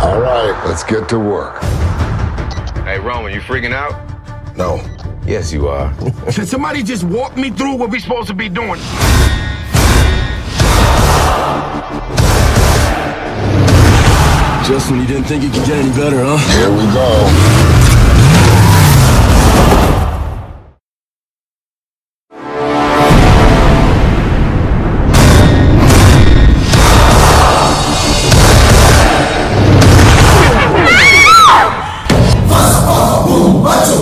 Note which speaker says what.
Speaker 1: All right, let's get to work.
Speaker 2: Hey, Roman, you freaking out?
Speaker 1: No.
Speaker 2: Yes, you are.
Speaker 3: Can somebody just walk me through what we're supposed to be doing?
Speaker 4: Just when you didn't think it could get any better, huh?
Speaker 1: Here we go. Bate